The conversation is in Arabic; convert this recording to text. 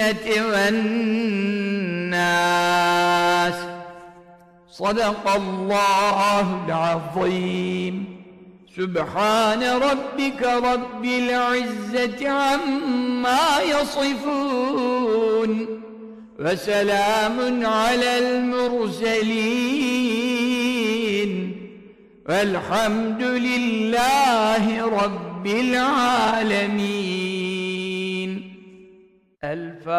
الجنة والناس. صدق الله العظيم. سبحان ربك رب العزة عما يصفون. وسلام على المرسلين. والحمد لله رب العالمين. الفاتحة.